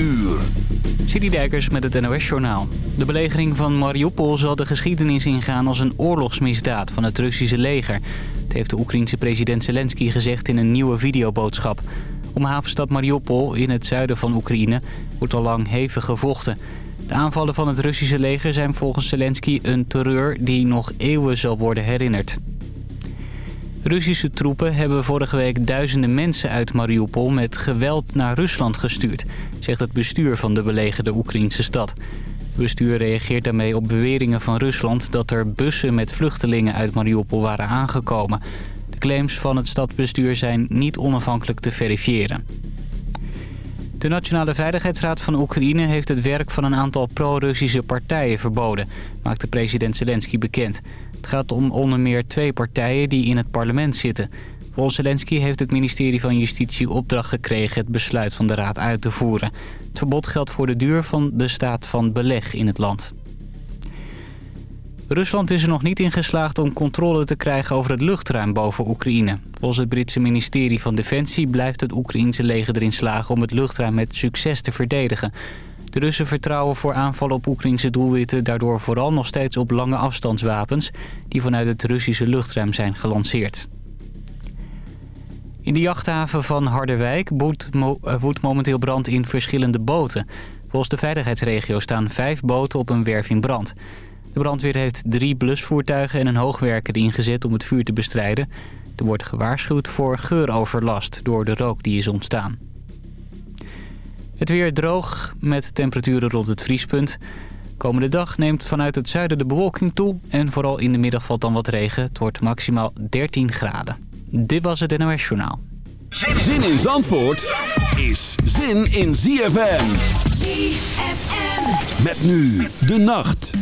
uur. Dijkers met het NOS Journaal. De belegering van Mariupol zal de geschiedenis ingaan als een oorlogsmisdaad van het Russische leger. Dat heeft de Oekraïense president Zelensky gezegd in een nieuwe videoboodschap. Om havenstad Mariupol in het zuiden van Oekraïne wordt al lang hevig gevochten. De aanvallen van het Russische leger zijn volgens Zelensky een terreur die nog eeuwen zal worden herinnerd. Russische troepen hebben vorige week duizenden mensen uit Mariupol met geweld naar Rusland gestuurd, zegt het bestuur van de belegerde Oekraïnse stad. Het bestuur reageert daarmee op beweringen van Rusland dat er bussen met vluchtelingen uit Mariupol waren aangekomen. De claims van het stadsbestuur zijn niet onafhankelijk te verifiëren. De Nationale Veiligheidsraad van Oekraïne heeft het werk van een aantal pro-Russische partijen verboden, maakte president Zelensky bekend. Het gaat om onder meer twee partijen die in het parlement zitten. Volgens Zelensky heeft het ministerie van Justitie opdracht gekregen het besluit van de raad uit te voeren. Het verbod geldt voor de duur van de staat van beleg in het land. Rusland is er nog niet in geslaagd om controle te krijgen over het luchtruim boven Oekraïne. Volgens het Britse ministerie van Defensie blijft het Oekraïense leger erin slagen om het luchtruim met succes te verdedigen. De Russen vertrouwen voor aanvallen op Oekraïnse doelwitten daardoor vooral nog steeds op lange afstandswapens die vanuit het Russische luchtruim zijn gelanceerd. In de jachthaven van Harderwijk eh, woedt momenteel brand in verschillende boten. Volgens de veiligheidsregio staan vijf boten op een werf in brand. De brandweer heeft drie blusvoertuigen en een hoogwerker ingezet om het vuur te bestrijden. Er wordt gewaarschuwd voor geuroverlast door de rook die is ontstaan. Het weer droog met temperaturen rond het vriespunt. Komende dag neemt vanuit het zuiden de bewolking toe... en vooral in de middag valt dan wat regen. Het wordt maximaal 13 graden. Dit was het NOS Journaal. Zin in Zandvoort is zin in ZFM. ZFM. Met nu de nacht.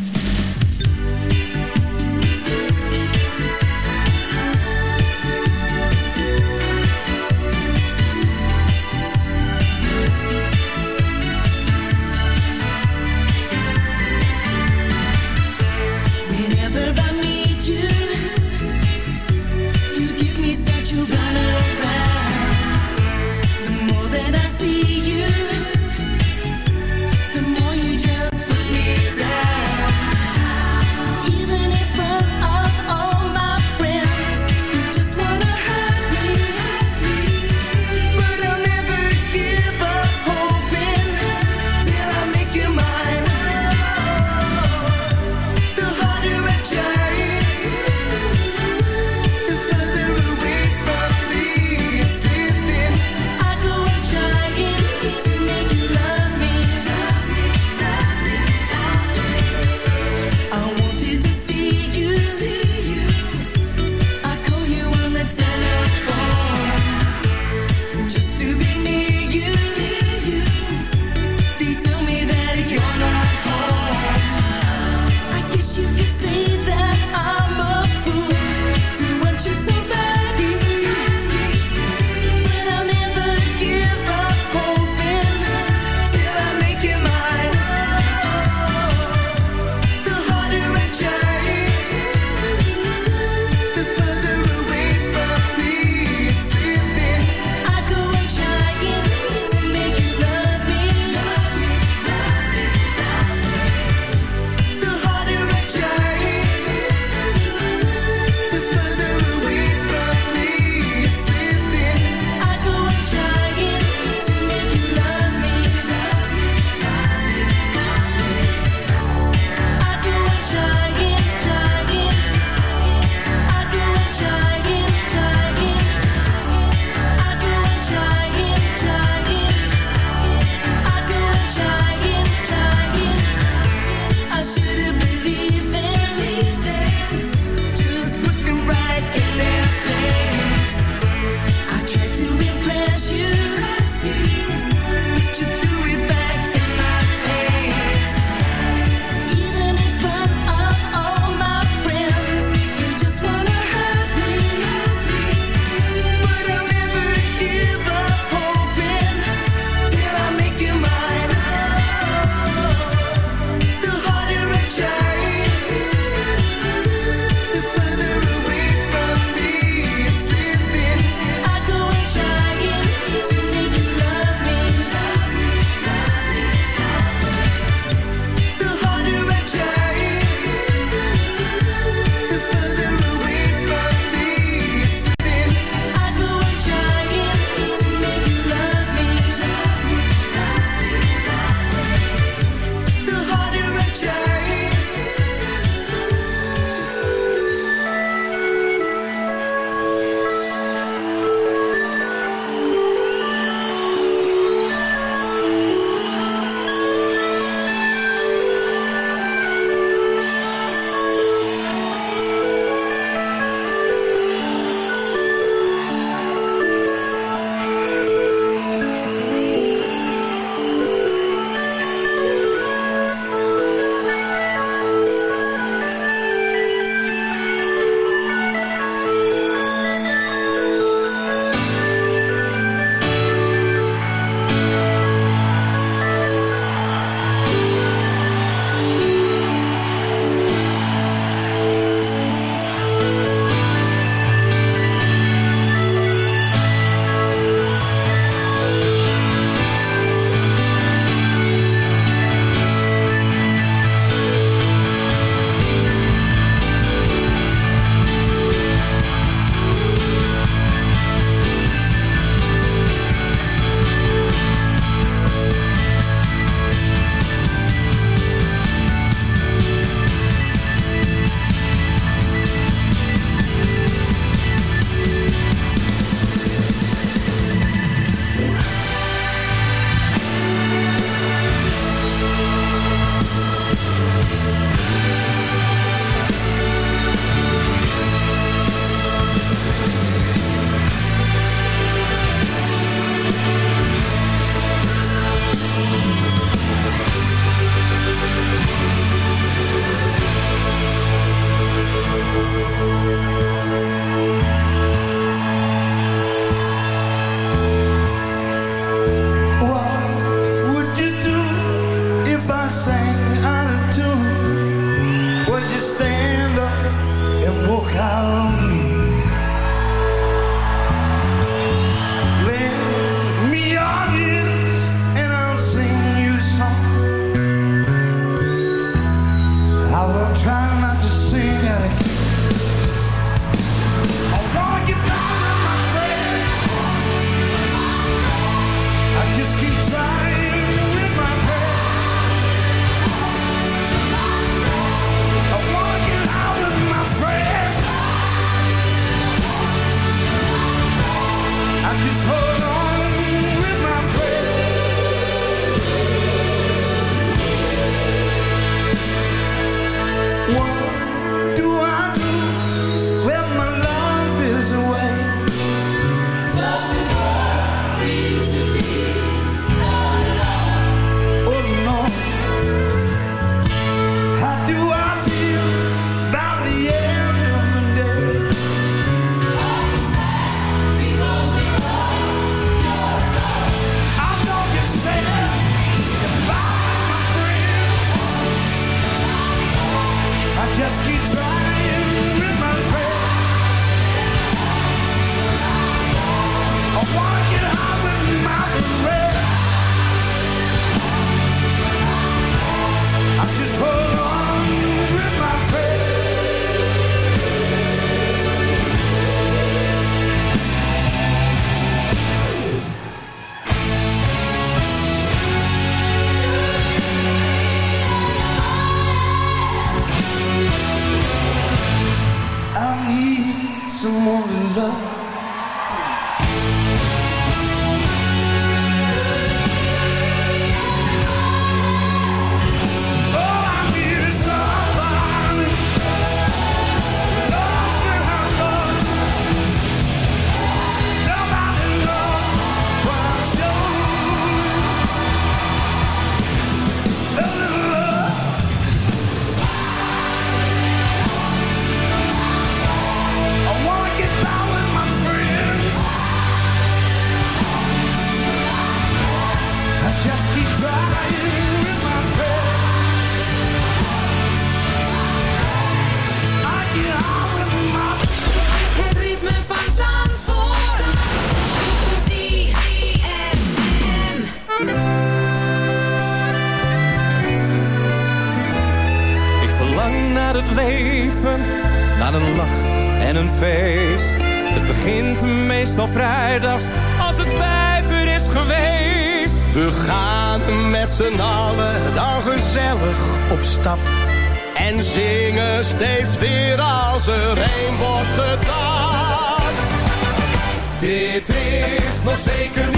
zeker niet.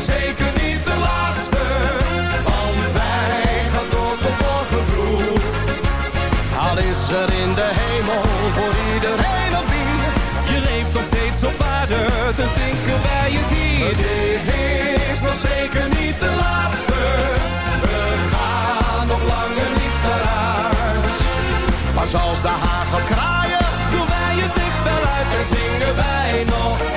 zeker niet de laatste, want wij gaan door tot morgen vroeg. Al is er in de hemel voor iedereen een bier, je leeft nog steeds op aarde, dus drinken wij je bier. Dit is nog zeker niet de laatste, we gaan nog langer niet naar huis. Maar zoals de hagel kraaien, doen wij het dicht wel uit en zingen wij nog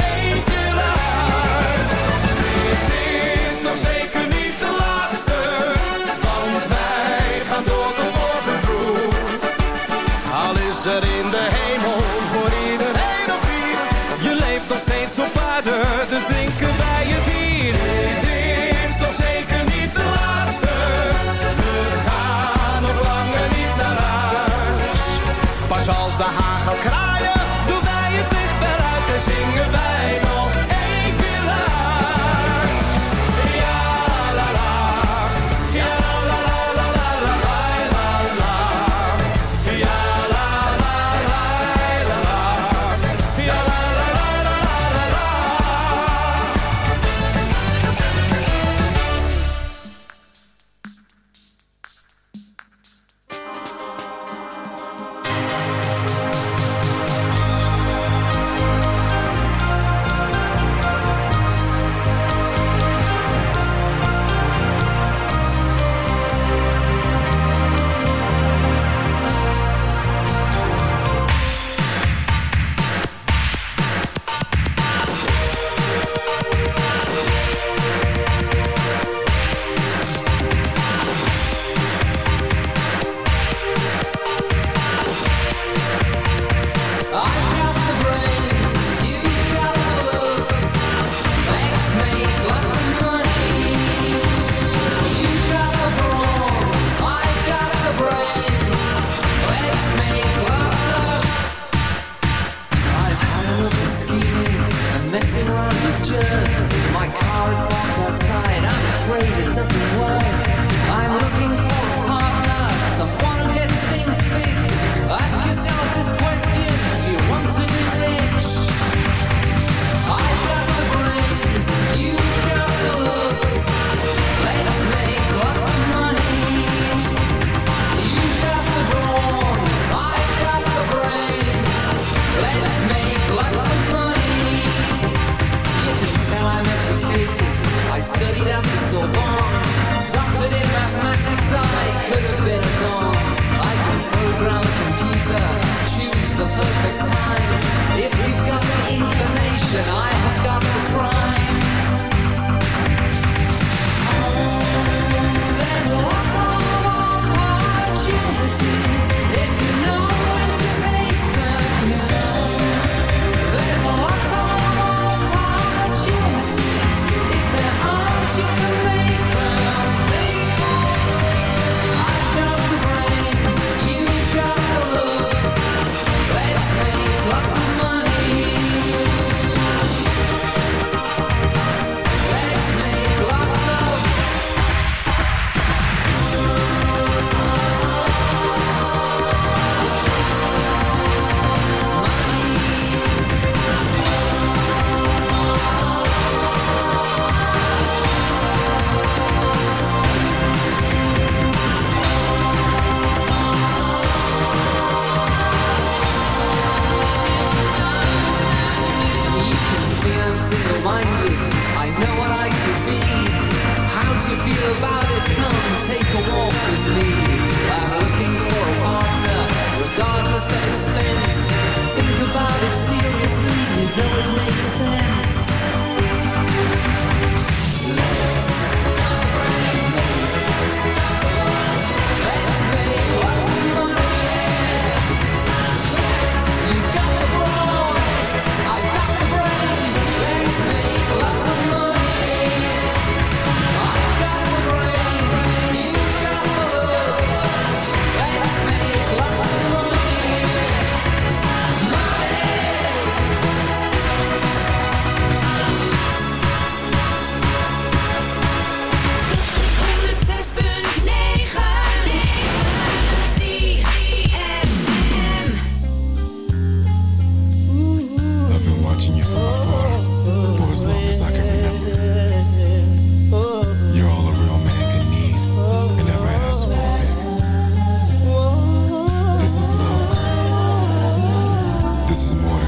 te zinken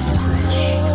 the crush.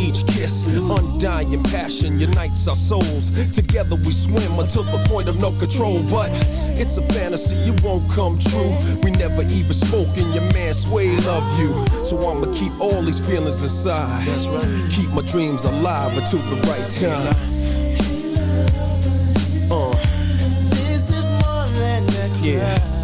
each kiss. Undying passion unites our souls. Together we swim until the point of no control. But it's a fantasy, it won't come true. We never even spoke, and your man Sway love you. So I'ma keep all these feelings inside. That's right. Keep my dreams alive until the right time. Uh. This is more than a Yeah.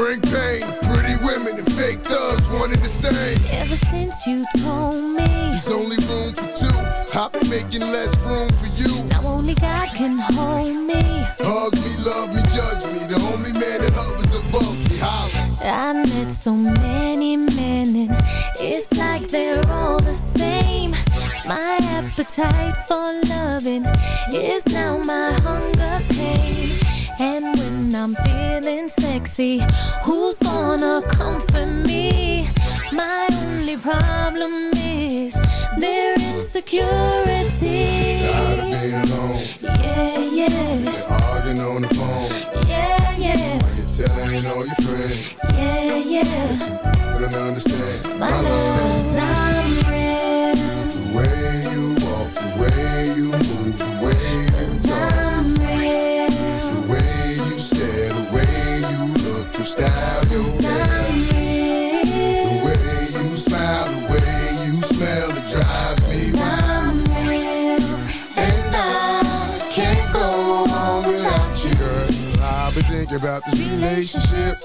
brink sexy, who's gonna comfort me? My only problem relationship,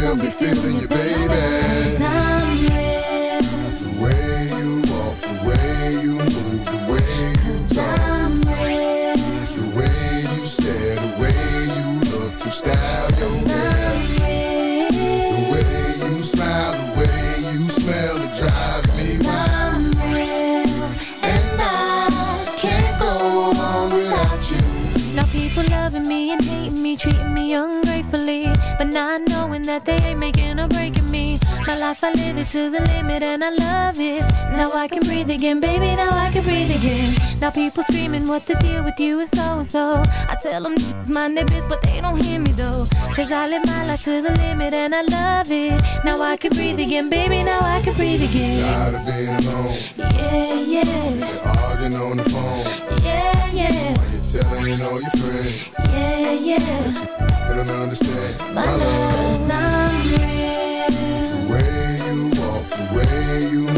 damn good feeling you, baby. Life I live it to the limit and I love it. Now I can breathe again, baby. Now I can breathe again. Now people screaming what the deal with you is so-and-so. I tell them it's my neighbors, but they don't hear me though. Cause I live my life to the limit and I love it. Now I can breathe again, baby. Now I can breathe again. Tired of being alone, Yeah, yeah, you're arguing on the phone. yeah, yeah, Why you telling all your friends? yeah, yeah. They don't understand. My love's I'm real. Way you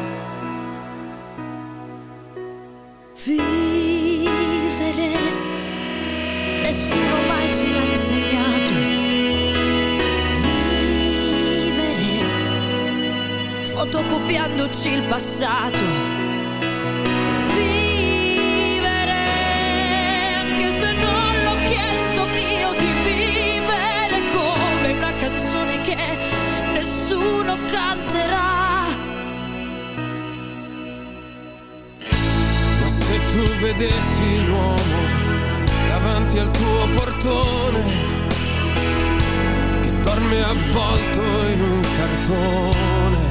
cambiandoci il passato. io di vivere come una canzone che nessuno canterà. Se tu vedessi l'uomo davanti al tuo portone che dorme avvolto in un cartone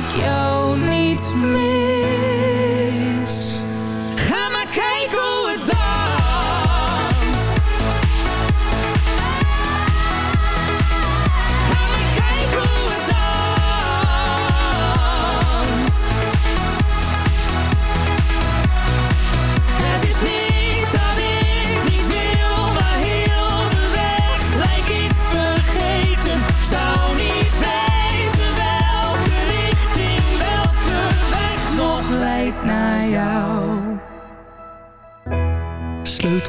Ik jou niet mis.